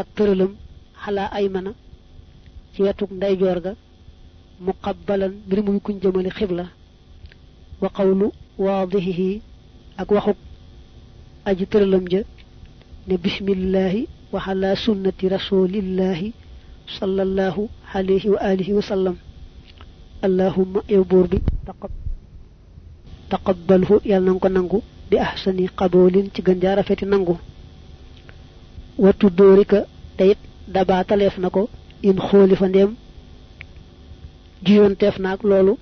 ak tëralam xalaa ay mana ci wetuk ndeyjoor ga muqabbalan mbir muy kuñ jëmale xibla wa qawlu waadihihi ak waxuk aji tëralam ja ne bismillahi wa ala sunnati rasulillahi sallallahu alayhi wa alihi wa sallam allahumma yow buur bi taqab taqabbalhu yàlla nanga ko nangu bi ahsani qaboolin ci gën jaa rafeti nangu wattu dóorika teyit dabaataleef na ko in xooli fa ndéem jiyoonteef naag loolu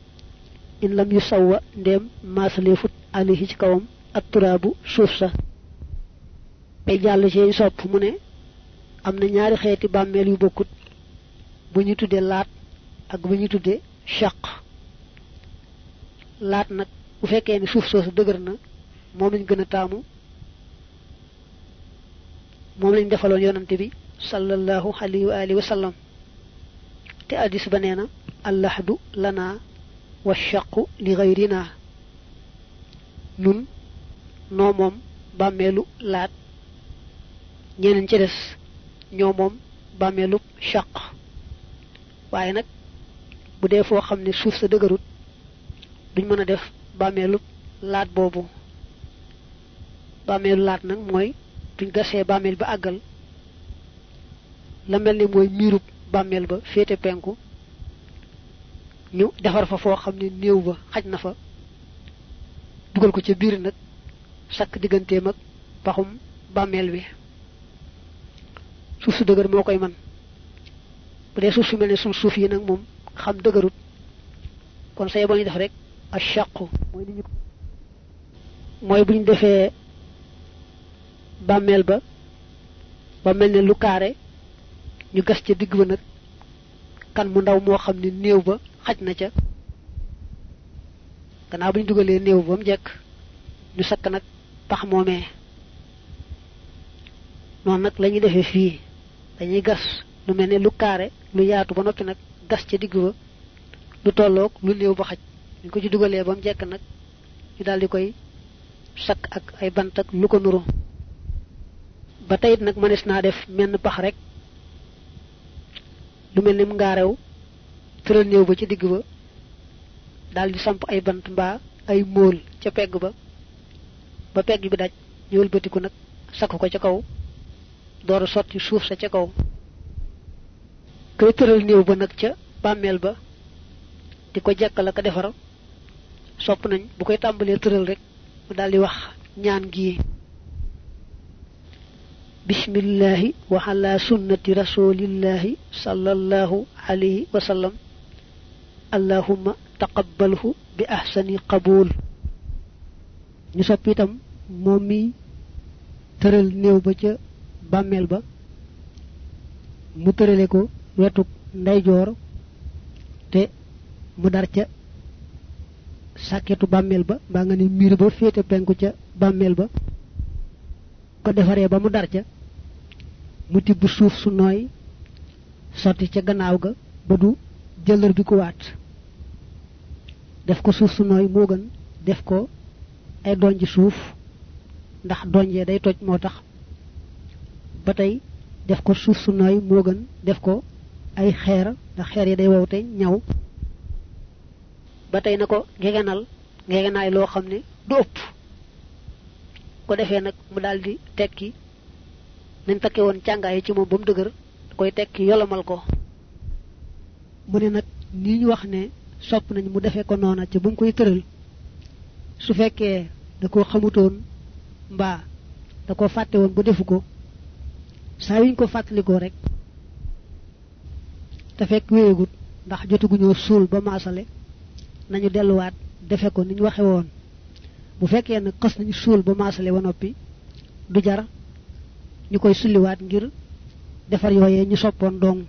in lam yu sawwa ndéem maasaleefut alihi ci kawam ak turaabu suuf sa. Ay jàll ci sopp mu ne am na ñaari xeeti bàmmeel yu bokkut bu ñu tuddee laat ak bu ñu tuddee chaq laat nag bu fekkee ni suuf soosu dëgër na moom lañ gën a taamu moom lañ defaloon yonante bi sallallahu alayhi wa alihi wa te addis ba nee na allahdu lana wa chaqu li gayrina nun noo moom bàmmeelu laat. Ñeneen ci des ñoo moom bàmmeelu chaq waaye nag bu dee foo xam ne suuf sa dëgërut duñ mën a def bàmmeelu laat buñ gasee bàmmeel ba àggal la mel ni mooy miirub ba féete penku ñu defar fa foo xam ne néew ba xaj na fa dugal ko ca biir nag sakk digganteem ak paxum bàmmeel bi suuf su dëgër moo koy man. Bu dee suuf su mel suuf yi xam dëgërut. Kon say ba ñu def rek a chaqu mooy ñu mooy bu ñu defee bàmmeel ba ba mel ne lu kaare ñu gas ca digg ba nag kan mu ndaw moo xam ne néew ba xaj na ca. Gannaaw bu ñu dugalee néew ba mu jekk ñu sakk nag pax moomee. Noonu nag la ñuy defee fii. Dañuy gas lu mel ne lu kaare lu yaatu ba noppi nag gas ca digg ba lu tolloog lu néew ba xaj. Ñu ko ci dugalee ba mu jekk nag ñu daal di koy sakk ak ay bant ak lu ko nuru ba teyit nag mënees naa def menn pax rek lu mel ni mu ngaarew tëral néew ba ci digg ba daal di samp ay bant mbaa ay móol ca pegg ba ba pegg bi daj ñëwal bëtiku nag sakk ko ca kaw door a sotti suuf sa ca kaw. Koy tëral néew ba nag ca bàmmeel ba di jekkal ak sopp nañ bu koy tàmbalee tëral rek mu daal di wax ñaan gii bismillahi wa ala sunnati rasulillahi sallallahu alayhi wa sallam. Allahumma taqabbalhu bi ahsani qabul. Ñu sopp itam moom mi tëral néew ba ca bàmmeel ba. Mu tërale ko wetuk ndeyjoor te mu dar ca sàkketu bàmmeel ba mbaa nga ne miir ba féete penku ca bàmmeel ba. Ko defaree ba mu dar ca mu tibb suuf su nooy sotti ca gannaaw ga ba du jëlër bi ku waat. Def ko suuf su nooy moo gën def ko ay donj suuf ndax donjee day toj moo tax. Ba tey def ko suuf su nooy moo gën def ko ay xeer ndax xeer yi day wow te ñaw. Ba tey na ko ngegenal ngegenaay loo xam ne du ëpp. Ko defee nag mu daldi tekki nañ takke woon càngaay ci moom ba mu dëgër koy tekki yolomal ko. Mu ne nag nii ñu wax ne sopp nañ mu defee ko noona ci bu mu koy tëral su fekkee da ko xamutoon mbaa da ko fàtte woon ba defu ko yuñ ko rek te fekk wéyegut ndax jotaguñoo suul ba maasale nañu defe ko ni ñu waxe woon. Bu fekkee nag xas nañu suul ba maasale ba du jar ñu koy sulliwaat ngir defar yooyee ñu soppoon dong.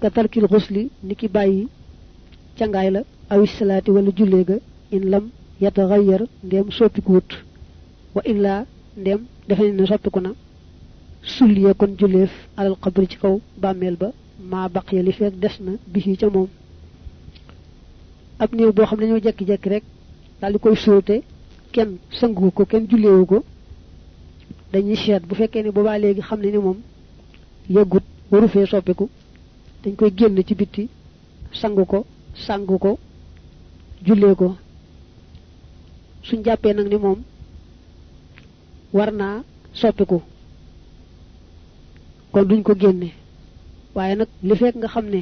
Ka tarkil xusli ni ki bàyyi cangaay la awi salaati wala jullee ga in lam soppikuwut. Wa illaa ndéem defe ne soppiku na. Sulliya kon julleef alal xabri ci kaw bàmmeel ba maa baq ya li fekk des na bisi ca moom. Ab néew xam dañoo jekki-jekki rek daal di koy suulte kenn sangu ko kenn ko dañuy seet bu fekkee ne boobaa léegi xam ne ni moom yëggut waru fee soppiku dañ koy génn ci bitti sangu ko sangu ko jullee ko suñ jàppee nag ni moom war naa soppiku kon duñ ko génne waaye nag li fekk nga xam ne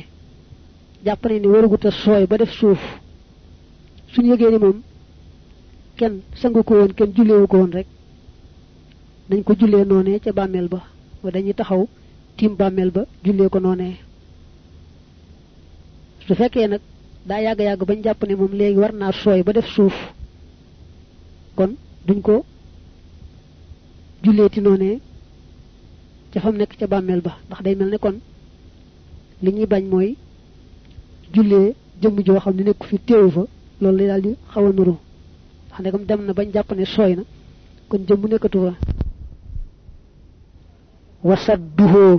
jàpp nañ ni waragut a sooy ba def suuf suñ yëgee ni moom kenn sangu ko woon kenn julleewu ko woon rek dañ ko jullee noonee ca bàmmeel ba wa dañuy taxaw tiim bàmmeel ba jullee ko noonee. Su fekkee nag daa yàgg yàgg bañ war naa ba def suuf kon duñ ko julleeti noonee ca fam nekk ca bàmmeel ba ndax day kon li ñuy bañ mooy jullee jëmm joo xam ne fi téewu fa loolu lay daal di nuru. Ndax ndegam dem na bañ jàpp na kon jëmm nekkatu fa wasadduhoo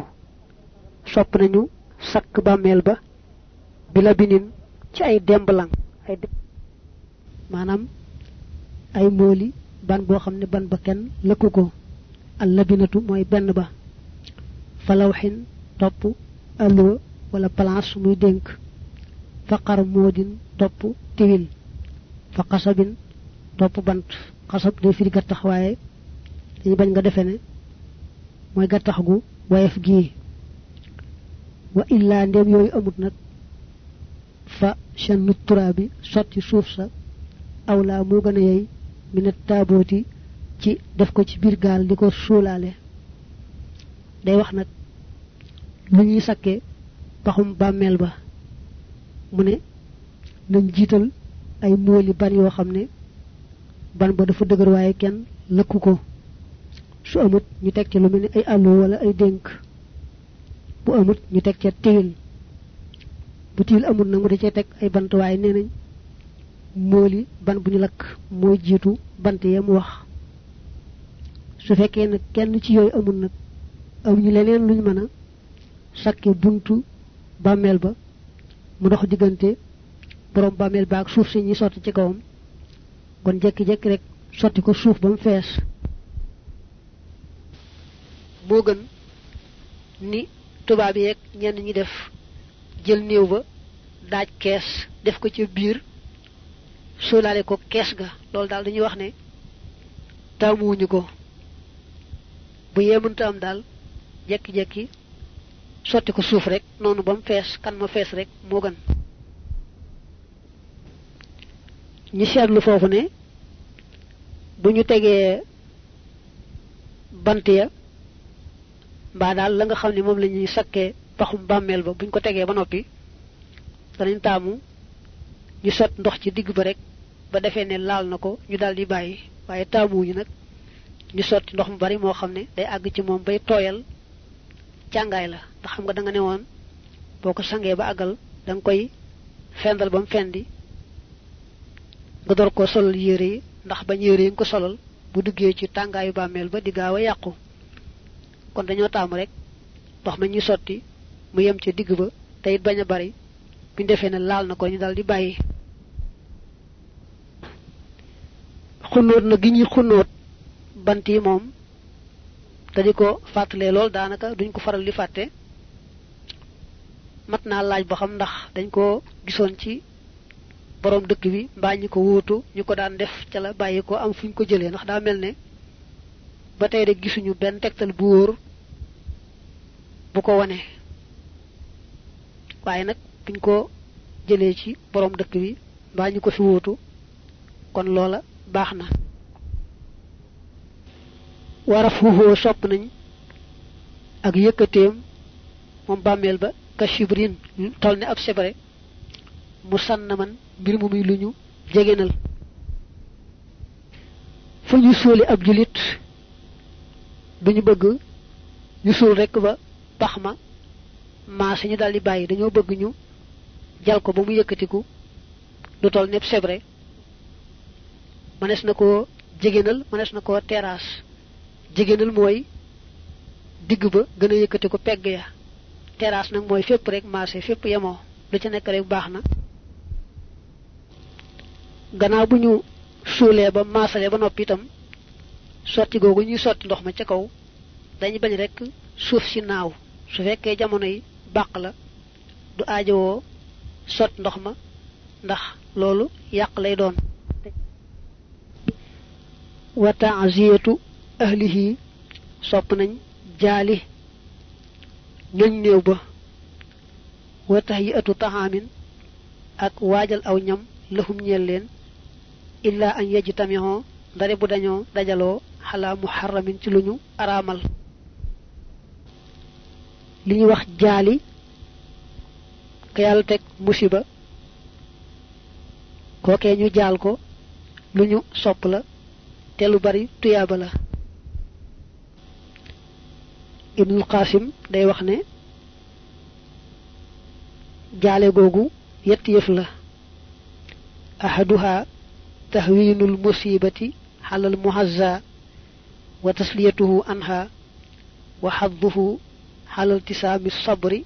sopp nañu sakk bàmmeel ba bi la binin ci ay demblang ay maanaam ay mooli ban boo xam ne ban ba kenn lëkku ko. Al labinatu mooy benn ba. Falawxin topp alluwa wala place muy dénk. Faqar moodin topp tiwil. Fa xasabin topp bant. Xasab day firi gattax waaye dañu bañ nga defe mooy gattax gu wayef gii wa illaa ndéem yooyu amut nag fa channu turaa bi sotti suuf sa awlaa moo gën yey minat taabooti ci def ko ci biir gaal di ko day wax nag lu ñuy sakke paxum bàmmeel ba mu ne nañ jiital ay mooli ban yoo xam ne ban ba dafa dëgër waaye kenn lëkku ko su amut ñu teg ci lu mel ni ay àllu wala ay dénk. Bu amut ñu teg ca tiwil bu tiwil amut nag mu da cee teg ay bant waaye nee nañ mooli ban bu ñu lakk mooy jiitu bant ya mu wax. Su fekkee nag kenn ci yooyu amul nag amuñu leneen luñ mën a sakke buntu bàmmeel ba mu dox diggante borom bàmmeel ba ak suuf si ñuy sotti ci kawam. Kon jekki-jekki rek sotti ko suuf ba mu fees moo gën ni tubaab yeeg ñenn ñi def jël néew ba daaj kees def ko ci biir suulaale ko kees ga. Loolu daal dañuy wax ne taamuwuñu ko. Bu yeemunta am daal jekki-jekki sotti ko suuf rek noonu ba mu kan ma fees rek moo gën. Ñi seetlu foofu ne bu ñu tegee bant ya mbaa daal la nga xam ne moom la ñuy sakkee paxum bàmmeel ba buñ ko tegee ba noppi danañ taamu ñu sot ndox ci digg ba rek ba defee ne laal na ko ñu daal di bàyyi. Waaye taamuwuñu nag ñu sotti ndox mu bari moo xam ne day àgg ci moom bay tooyal càngaay la. Ndax xam nga da nga ne woon boo ko sangee ba àggal da nga koy fendal ba mu fendi nga door ko solal yére yi. Ndax bañ yére yi ko solal bu duggee ci ba di gaaw a yàqu kon dañoo taamu rek ndox ma ñuy sotti mu yem ca digg ba te it bañ a bari buñ defee ne laal na ko ñu dal di bàyyi. Xunóot na gi ñuy xunóot bant yi moom te ko fàttalee lool daanaka duñ ko faral di fàtte. Mat naa laaj ba xam ndax dañ ko gisoon ci borom dëkk bi mbaa ñi ko wóotu ñu ko daan def ca la bàyyi ko am fuñ ko jëlee. Ndax daa mel ne ba tey rek gisuñu benn tegtal bu wóor bu ko wane waaye nag buñ ko jëlee ci borom dëkk bi mbaa ñu ko fi wóotu kon loola baax na. Wara fuufoo sopp nañ ak yëkkateem moom bàmmeel ba ka shibrin tol ne ab sebre mu sànn man mbir mu muy lu ñu jegenal. Fu ñu ab julit duñu bëgg ñu suul rekk ba pax ma maase ñu daldi bàyyi dañoo bëgg ñu jal ko ba mu yëkkatiku. Du tol nepp sebre. Mënees na koo mënees na koo terrasse. Jigéenal mooy digg ba gën a yëkkati ko pegg ya. Terrasse nag mooy fépp rek marché fépp yemoo. Lu ci nekk rek baax na. Gannaaw bu ñu suulee ba maasale ba noppi itam sotti googu ñuy sotti ndox ma ca kaw dañu bañ rek suuf si naaw su fekkee jamono yi bàq la du aajowoo sotti ndox ma ndax loolu yàq lay doon. Wa ta'ziyatu ahlihi sopp nañ jaali ñoñ néew ba. Wa tahyiyatu tahamin ak waajal aw ñam lahum ñeel leen. Illa an yajtamiho ndare bu dañoo dajaloo xalaa muharramin ci luñu araamal li ñu wax jaali ka yàlla teg musiba kookee ñu jaal ko lu ñu sopp la te lu bari tuyaaba la ibnul qasim day wax ne jaale googu yett yëf la ahaduha tahwinul musibati على المهزى وتسليته عنها وحظه على التسام الصبر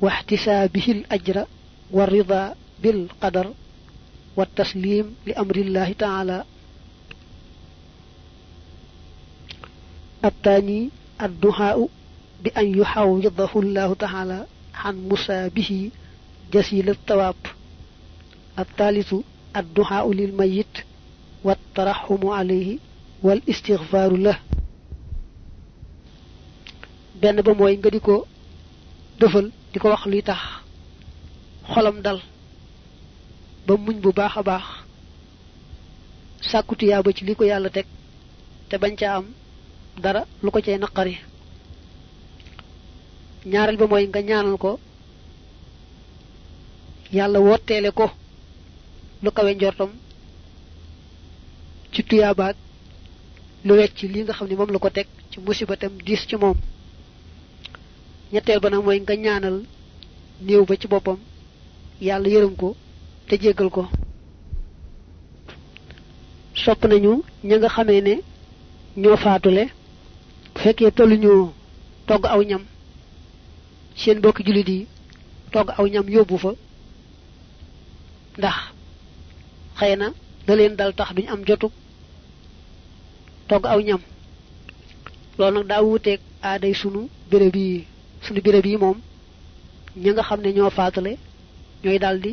واحتسابه الأجر والرضا بالقدر والتسليم لأمر الله تعالى. الثاني الدعاء بأن يحوضه الله تعالى عن مسابه جسيل الثواب الثالث الدعاء للميت والترحم عليه والاستغفار له. Benn ba mooy nga di ko dëfal di wax luy tax xolam dal ba muñ bu baax a baax sàkkutu yaa ba ci li ko yàlla teg te bañ ca am dara lu ko cay naqari. Ñaareel ba mooy nga ñaanal ko yàlla wotteele ko lu kawe njortam ci tuyaabaag lu wecc li nga xam ne moom la ko teg ci musiba tam diis ci moom ñetteel ba nag mooy nga ñaanal néew ba ci boppam. Yàlla yërëm ko te jéggal ko. Sopp nañu ña nga xamee ne ñoo faatule. Fekkee tolluñu togg aw ñam. Seen bokki jullit yi togg aw ñam yóbbu fa. Ndax xëy na da leen dal tax duñ am jotu togg aw ñam. Loolu nag daa wuuteeg aaday sunu béréb yi sunu béréb yi moom ña nga xam ne ñoo ñooy daldi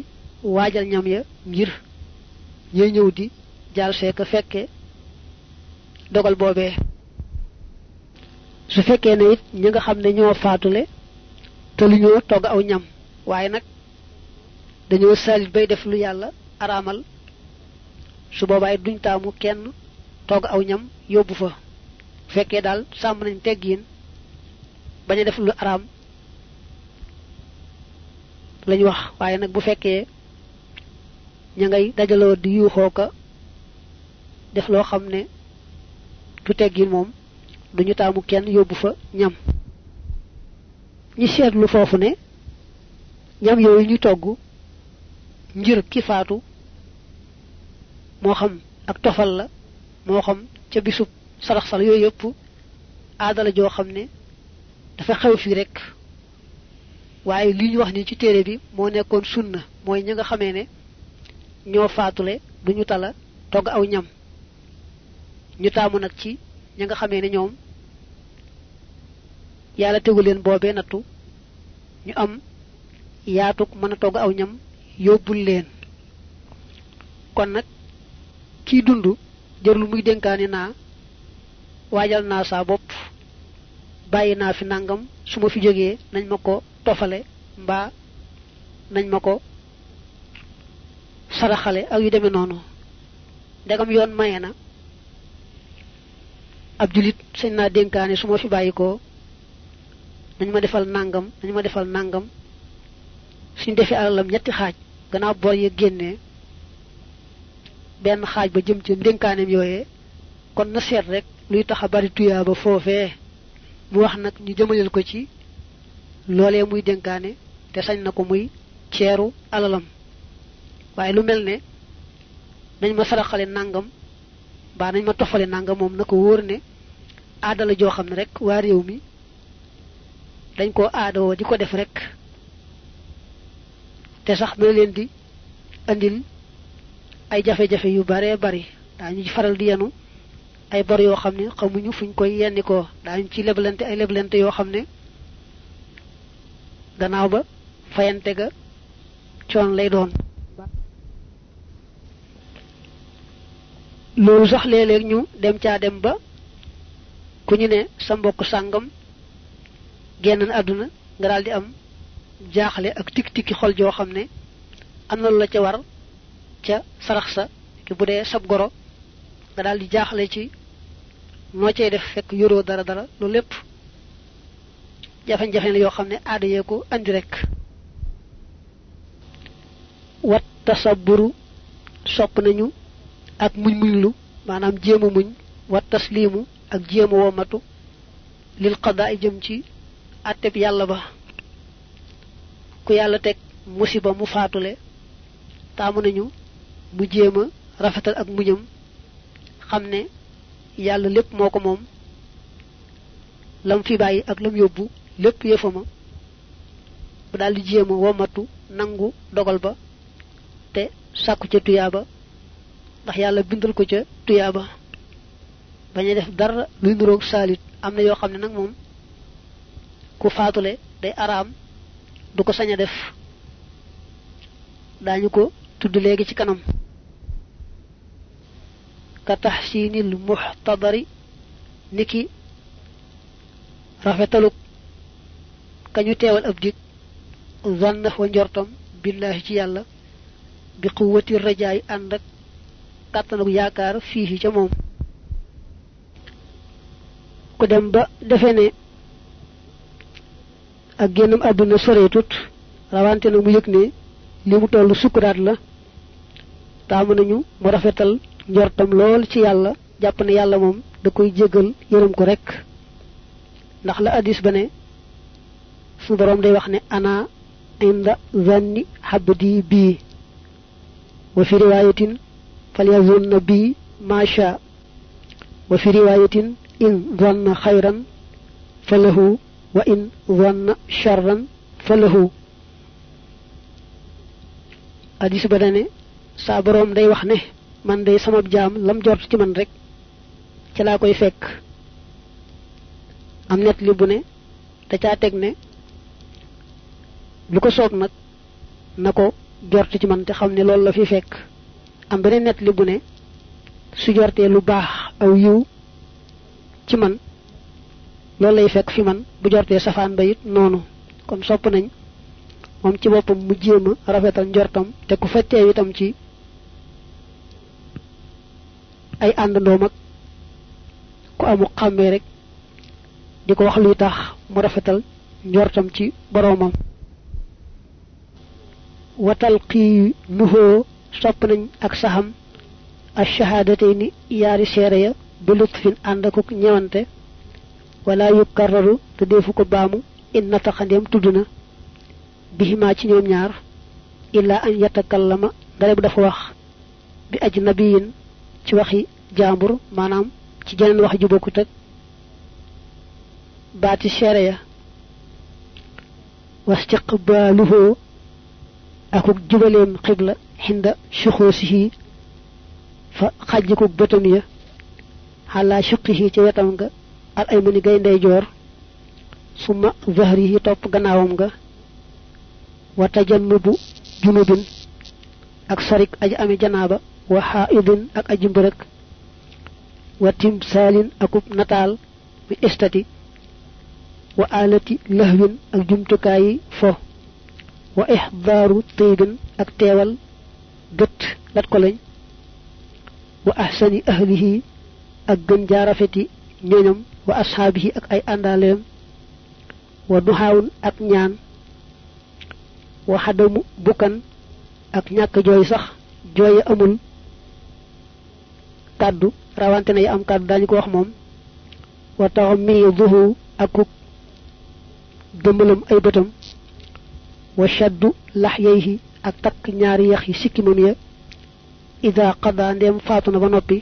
waajal ñam ya ngir ñëw di jaal seeka fekke dogal boobee. Su fekkee ne it ñi nga xam ne ñoo faatule te lu ñoo togg aw ñam waaye nag dañoo salit bay def lu yàlla araamal su boobaa it duñ taamu kenn togg aw ñam fa. Nañ bañ a def lu araam. Lañ wax waaye nag bu fekkee ña ngay dajaloo di yuuxoo ka def loo xam ne du teggin moom duñu taamu kenn yóbbu fa ñam. Ñi seetlu foofu ne ñam yooyu ñu togg ngir ki faatu moo xam ak tofal la moo xam ca bisub saraxsal yooyu yëpp aadala joo xam ne dafa xew fii rek. Waaye li ñu wax ni ci téere bi moo nekkoon sunna mooy ñi nga xamee ne ñoo faatule duñu tala togg aw ñam. Ñu taamu nag ci ña nga xamee ne ñoom yàlla tegu leen boobee nattu ñu am yaatuk mën a togg aw ñam yóbbul leen. Kon nag kii dund jërlu muy dénkaane naa waajal naa saa bopp bàyyi naa fi nangam su ma fi jógee nañ ma ko tofale mbaa nañ ma ko saraxale ak yu demee noonu. Ndegam yoon maye na. Ab julit sañ naa dénkaane su ma fi bàyyi ko nañ ma defal nangam nañ ma defal nangam. Suñ defee alalam ñetti xaaj gannaaw bor ya génnee benn xaaj ba jëm ci dénkaaneem yooyee. Kon na seet rek luy tax a bari tuyaa ba foofee mu wax nag ñu jëmaleel ko ci loolee muy dénkaane te sañ na ko muy ceeru alalam. Waaye lu mel ne nañ ma saraxale nangam baa nañ ma tofale nangam moom na ko wóor ne xam ne rek waa réew mi dañ koo aadawoo di ko def rek. Te sax leen di andil ay jafe-jafe yu bare bari daañu faral di yenu ay bor yoo xam ne xamuñu fuñ koy yenni ko daañu ci leblante ay leblante yoo xam ne gannaaw ba fayante ga coon lay doon. Loolu sax léeg-léeg ñu dem caa dem ba ku ñu ne sa mbokk sàngam génn na àdduna nga daal di am jaaxle ak tik tikki xol joo xam ne am na lu la ca war ca sarax sa ki bu dee sab goro nga daal di jaaxle ci noo cay def fekk yoroo dara dara loolu lépp jafe-jafe la yoo xam ne aada yee ko andi rek. Wat tasabburu sopp nañu ak muñ muñ maanaam jéema muñ wat tasliimu ak jéema womatu lil qadaa jëm ci atteb yàlla ba. Ku yàlla teg musiba mu faatule taamu nañu mu jéema rafetal ak muñam xam ne yàlla lépp moo ko moom. Lam fi bàyyi ak lam yóbbu lépp yëfama. Bu daal di jéema womatu nangu dogal ba te sàkku ca tuyaaba ndax yàlla bindal ko ca tuyaaba. Bañ a def dara luy nuroog saalit. Am ku day du ko def. Daañu ko tudd ci kanam كتحسين المحتضر. نكي رافتلو كنيو تيوال ابديك ظنه ونجرتم بالله جيالا بقوة الرجاء عندك كاتنو ياكار فيه جموم. كدام با دفيني. أجينم ابن سريتوت روانتي نو ميكني لي مو تولو سكرات لا. تامنا نيو njortam lool ci yàlla jàpp ne yàlla moom da koy jégal yërëm ko rek ndax la addis ba ne su borom day wax ne ana inda zanni habdi bii wa fi riwayatin falyazunna bi ma sha wa fi riwayatin in zanna khayran falahu wa in zanna sharran falahu hadis ba dane sa borom day wax ne man day sama jaam lam jort ci man rek ci laa koy fekk. Am net li bu ne da caa teg ne lu ko soob nag na ci man te xam ne loolu la fi fekk. Am beneen net li bu ne su jortee lu baax aw yiw ci man loolu lay fekk fi man bu jortee safaan ba it noonu. Kon sopp nañ moom ci boppam mu jéem a rafetal njortam te ku itam ci ay àndandoom ak ku amu xàmmee rek di ko wax luy tax mu rafetal njortam ci boroomam. Watal xii nuhoo sopp nañ ak saxam ash-shahadatayni yaari seere ya bi lutfin ànd ak ñewante wala yukarraru te defu ko baamu in nataxandeem tudd na bihima ci ñoom ñaar illa an yatakallama dara bu dafa wax bi ajnabiyin ci waxi jaambur maanaam ci jeneen wax ju bokkut ak baati seere ya wastiqbaaluhu akuk jubaleem xibla xinda suxoosihi fa xajjikuk bëtam ya xalaa suqihi ci wetam nga al ay mani gay ndey joor summa zahrihi topp gannaawam nga wa tajannubu junubin ak sorik aji ami janaaba وحائض أك أجي مبرك وتيم سالين أكوب نتال في إستتي وآلتي لهوين أك جمتكاي فو وإحضار طيغن أك تيوال جت لات وأحسن أهله أك جنجارفتي نينم وأصحابه أك أي اندالهم ودهاون أك نيان وحدم بوكان أك نياك جوي صح جوي امون kàddu rawante yi am kàddu daañu ko wax moom wa tax mii duhu akuk gëmmalam ay bëtam wa shaddu laxyayhi ak takk ñaari yax yi sikkimam ya ida qada ndem faatu na ba noppi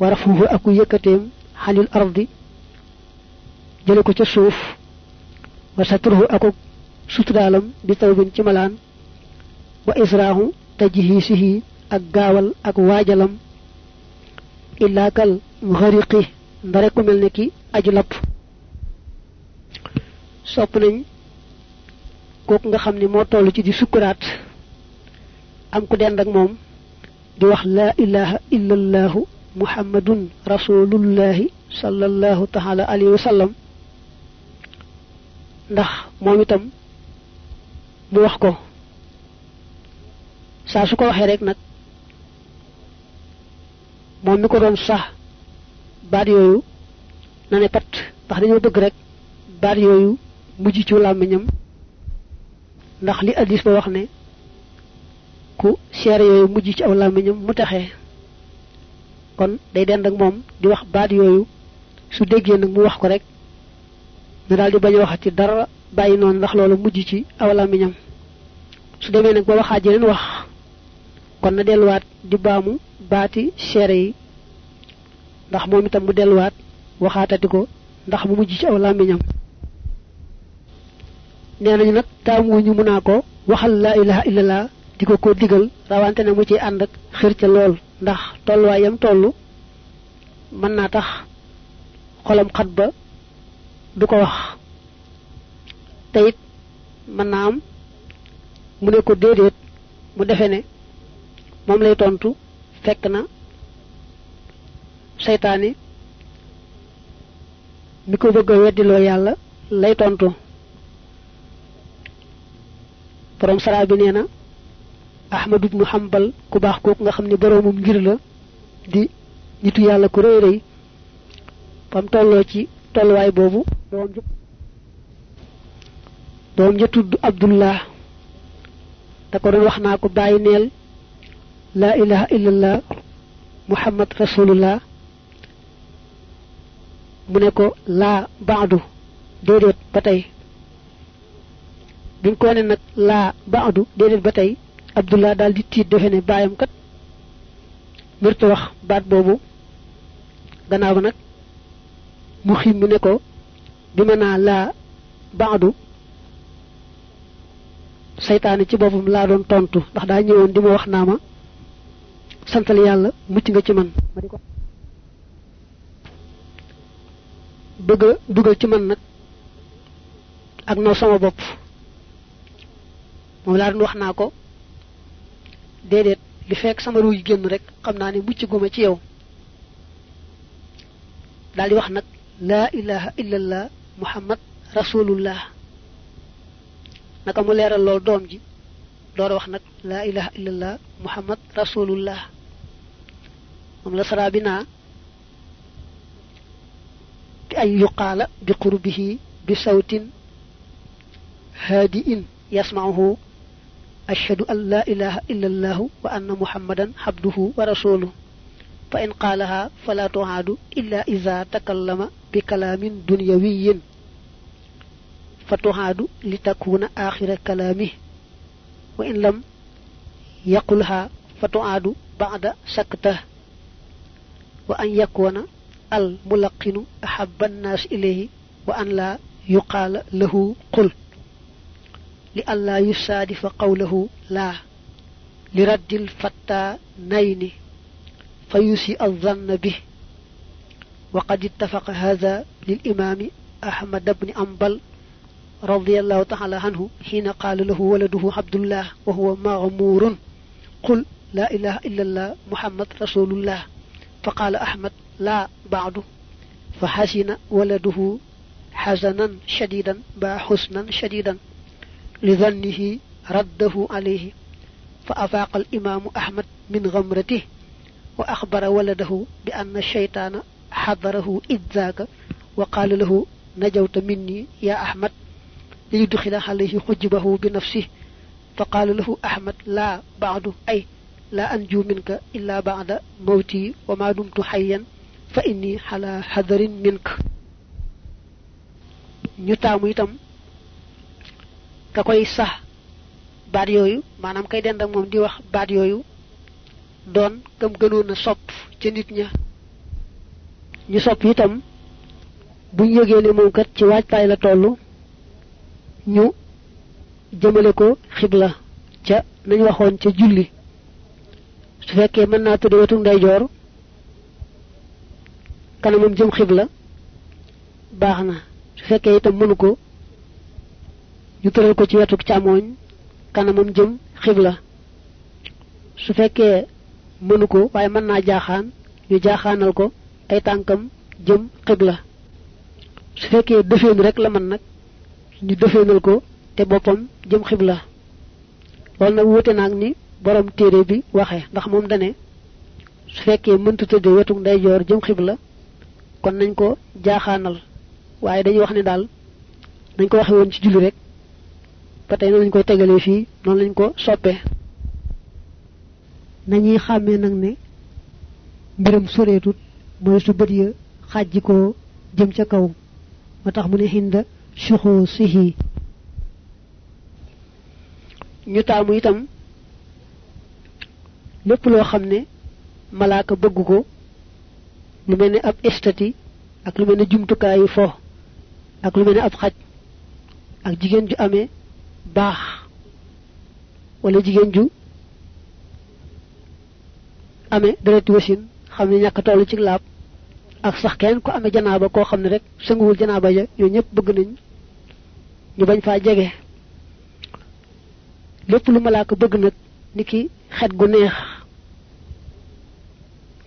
wa rafuhu aku yëkkateem xalil ardi jële ko ca suuf wa satruhu aku suturaalam bi tawbin ci malaan wa israahu tajhiisihi ak gaawal ak waajalam illa kal ghariqi ndare ku melni ki aju lap sopp nañ kooku nga xam ni moo ci di sukkuraat am ku dend ak moom di wax la ilaha illallahu muhammadun rasulullahi sallallahu taala alayhi wa sallam ndax moom itam mu wax ko saa su ko waxee rek nag moom mi ko doon sax baat yooyu na ne pat ndax dañoo bëgg rek baat yooyu mujj ci làmmiñam. Ndax li hadis ba wax ne ku seer yooyu mujj ci aw làmmiñam mu taxee kon day dend ak moom di wax baat yooyu su déggee nag mu wax ko rek na daal di bañ a waxati dara bàyyi noonu ndax loolu mujj ci aw làmmiñam. Su demee nag ba jeneen wax kon na delluwaat di baamu baati seere yi. ndax moom itam mu delluwaat waxaatati ko ndax mu mujj ci aw làmmiñam. nee nañu nag taamuñu mu naa ko waxal laa ilaha illallah di ko ko digal rawante ne mu ci ànd ak xër ca lool ndax tolluwaayam toll mën naa tax xolam xat ba wax. te it mu ne ko déedéet mu defe ne moom lay tontu fekk na seytaane mi ko bëgg a weddiloo yàlla lay tontu. Borom sara bi nee ahmad ibnu ku baax kooku nga xam ne boroomum ngir la di nitu yàlla ku rëy rëy. Bam tolloo ci tolluwaay boobu doom doom abdullah da ko doon wax ko bàyyi neel لا إله إلا الله محمد رسول الله. منكو لا بعد ديدت بتاي بين كون نك لا بعد ديدت بتاي عبد الله دال دي تيت دفني بايام كات مرت واخ بات بوبو غناو نك مخيم منكو بمنا لا بعد شيطان تي بوبو لا دون تونتو دا نيون ديما واخ ناما santal yàlla mucc nga ci man. Ma di ko. Bëgg dugal ci man nag ak noo sama bopp. Moom laa doon wax naa ko. Déedéet li fekk sama ruuy génn rek xam naa ne mucc guma ci yow. Daal di wax nag laa ilaha illallah muhammad rasulullah. Naka mu leeral lool doom ji door wax nag laa ilaha illallah muhammad rasulullah moom la saraa bi naa bi ay yuqaala bi qurbihi bi sawtin haadi'in yasma'uhu ashhadu an la ilaha illa allah wa anna muhammadan abduhu wa rasuluhu fa in qaalaha fala tuhaadu illa iza takallama bi kalaamin dunyawiyin fa tuhaadu li takuna axira kalaamih وأن يكون الملقن أحب الناس إليه وأن لا يقال له قل. لئلا يصادف قوله لا لرد الفتى نين فيسيء الظن به. وقد اتفق هذا للإمام أحمد بن أنبل رضي الله تعالى عنه حين قال له ولده عبد الله وهو مغمور قل لا إله إلا الله محمد رسول الله. فقال أحمد لا بعد. فحزن ولده حزنا شديدا با حسنا شديدا. لظنه رده عليه. فأفاق الإمام أحمد من غمرته. وأخبر ولده بأن الشيطان حضره إذ ذاك. وقال له نجوت مني يا أحمد. ليدخل عليه حجبه بنفسه. فقال له أحمد لا بعد. أي la anju minka illa ba'da mawti wa ma dumtu hayyan fa inni hala hadarin mink ñu taamu itam ka koy sax baat yooyu maanaam kay dend ak moom di wax kam gënoon a sopp nit ña. Ñu sopp itam buñ yëgee ne kat ci la toll ñu jëmale ko xibla ca nañ waxoon ca julli su fekkee mën naa tudde wetu ndeyjoor kanamam jëm xibla baax na. Su fekkee itam mënu ko ñu tëral ko ci wetu càmmooñ kanamam jëm xibla. Su fekkee mënu ko waaye mën naa jaaxaan ñu jaaxaanal ko ay tànkam jëm xibla. Su fekkee defeenu rek la mën nag ñu defeenal ko te boppam jëm xibla. Ni borom téere bi waxe ndax moom dane su fekkee mënta tëdde wetu ndeyjoor jëm xibla kon nañ ko jaaxaanal waaye dañuy wax ne daal nañ ko waxe woon ci julli rek ba tey noonu lañ koy tegalee fii noonu lañ ko soppee. Nañuy xàmmee nag ne mbiram soreetut mooy su bët ya xàjji ko jëm ca kaw ma tax mu ne xinda suxoo sihi. Ñu taamu itam lépp loo xam ne malaaka bëgg ko lu mel ne ab estati ak lu mel ne jumtukaayu fo ak lu mel ne ab xaj ak jigéen ju amee baax wala jigéen ju amee dereti wasin xam ne ñàkk toll ci laab ak sax kenn ko amee janaaba koo xam ne rek sënguwul janaaba ja yooyu ñëpp bëgg nañ ñu bañ faa jege. Lépp lu malaaka bëgg nag niki xet gu neex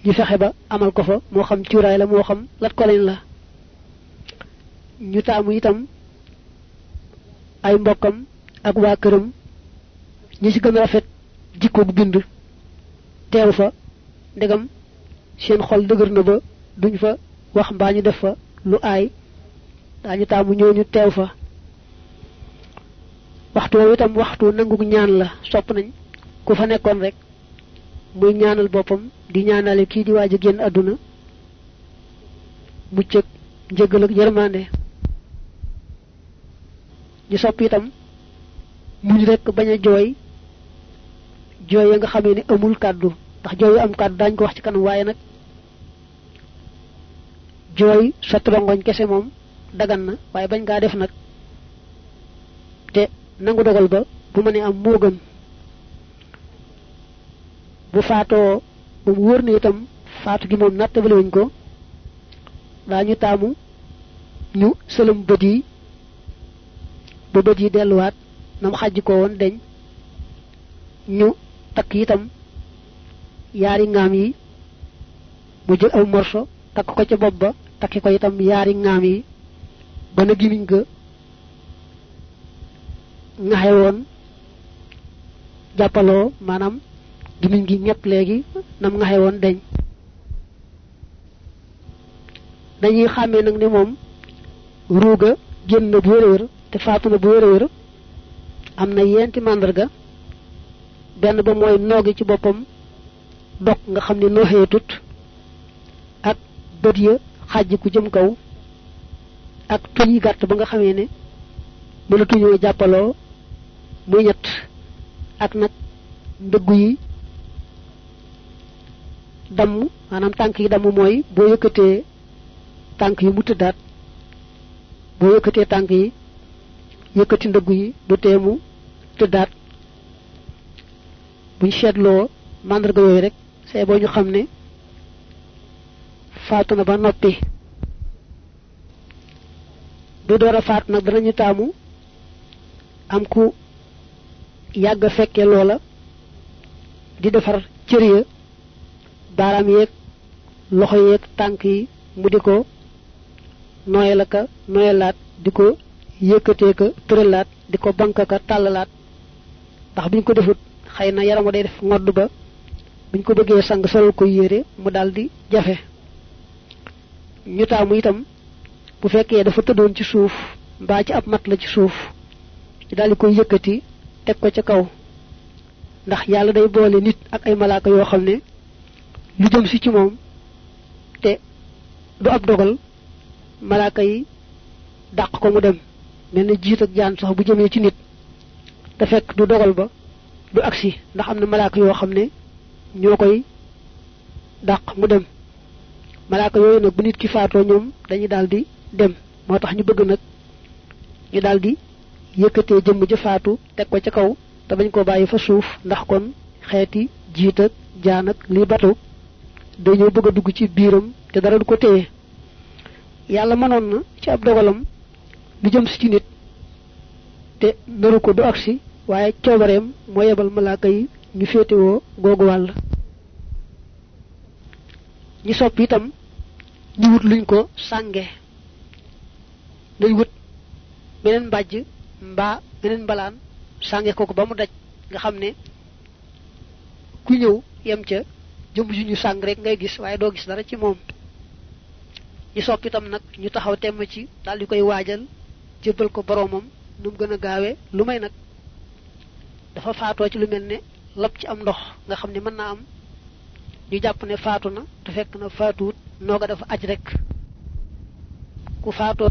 ñu fexe ba amal ko fa moo xam cuuraay la moo xam lat ko lañ la. Ñu taamu itam ay mbokkam ak waa këram ñi ci gën a rafet jikkoog bind. Teew fa ndegam seen xol dëgër na ba duñ fa wax mbaa ñu def fa lu aay. Taamu fa. Waxtu itam waxtu ñaan la sopp nañ ku fa rek muy ñaanal boppam di ñaanale kii di waaj a génn àdduna mucc ak njëgal ak yërmande. Ñu sopp itam muñ rek bañ a jooy jooy ya nga xamee ne amul kàddu ndax jooy am kàddu daañ ko wax ci kanam waaye nag jooy kese moom dagan na waaye bañ def nag te nangu dogal ba bu mënee am moo gën bu faatoo ba mu ne itam faatu gi moom nattabale wuñ ko daañu taamu ñu sëlëm bët yi ba bët yi nam xàjj ko woon deñ ñu takk itam yaari ngaam yi mu jël aw morso takk ko ca bopp ba takki ko itam yaari ngaam yi ba na gimiñ woon jàppaloo maanaam gimiñ gi ñepp léegi nam ngaxe woon deñ. Dañuy xàmmee nag ne moom ruuga génn na bu wér te faatu na bu wér am na yenti màndarga benn ba mooy noogi ci boppam dog nga xam ne nooxeetut ak bët ya xàjj ku jëm kaw ak tuñ yi ba nga xamee ne mënatuñoo jàppaloo muy ñett ak nag ndëggu yi damm maanaam tànk yi damm mooy boo yëkkatee tànk yi mu tëddaat boo yëkkatee tànk yi yëkkati ndëggu yi du teemu tëddaat. Buñ seetloo màndarga yooyu rek see boo ñu xam ne faatu na ba noppi du door a faatu nag danañu taamu am ku yàgg fekke loola di defar cër ya baaraam yeeg loxo yeeg tànk yi mu di ko nooyal aka nooyalaat di ko yëkkatee ka tëralaat di ko bank ka tàllalaat. Ndax buñ ko defut xëy na yarama day def ngodd ba buñ ko bëggee sang solal ko yére mu daldi jafe. Ñu taamu itam bu fekkee dafa tëddoon ci suuf mbaa ci ab mat ci suuf daldi ko ca kaw. Ndax yàlla day boole nit ak ay malaaka ne lu jëm si ci moom. te du ab dogal malaaka yi dàq ko mu dem. mel na jiit ak jaan sax bu jëmee ci nit. te fekk du dogal ba du agsi. ndax am malaaka yoo xam ne mu dem. malaaka yooyu nag bu nit ki faatoo ñoom dañuy daldi dem. moo tax ñu bëgg nag ñu daldi yëkkatee jëmm faatu teg ko ca kaw te bañ ko bàyyi fa suuf. ndax kon xeeti jiit ak jaan ak li dañoo bëgg a dugg ci biiram te dara du ko téye. Yàlla mënoon na ci ab dogalam lu jëm si ci nit te naru ko du agsi waaye coobareem moo yebal malaaka yi ñu féetewoo googu wàll. Ñi sopp itam ñu wut luñ ko sànge. Nañ wut beneen mbaa beneen sànge ko ko ba mu daj. Nga xam ne ku ñëw yem ca jëm ju ñu sàng rek ngay gis waaye doo gis dara ci moom. Ñi sopp itam nag ñu taxaw temm ci daal di koy waajal ko boroomam nu mu gën lu may nag dafa faatoo ci lu mel ne lab ci am ndox nga xam ne mën am. Ñu jàpp ne faatu na te fekk na dafa aj rek. Ku faatoo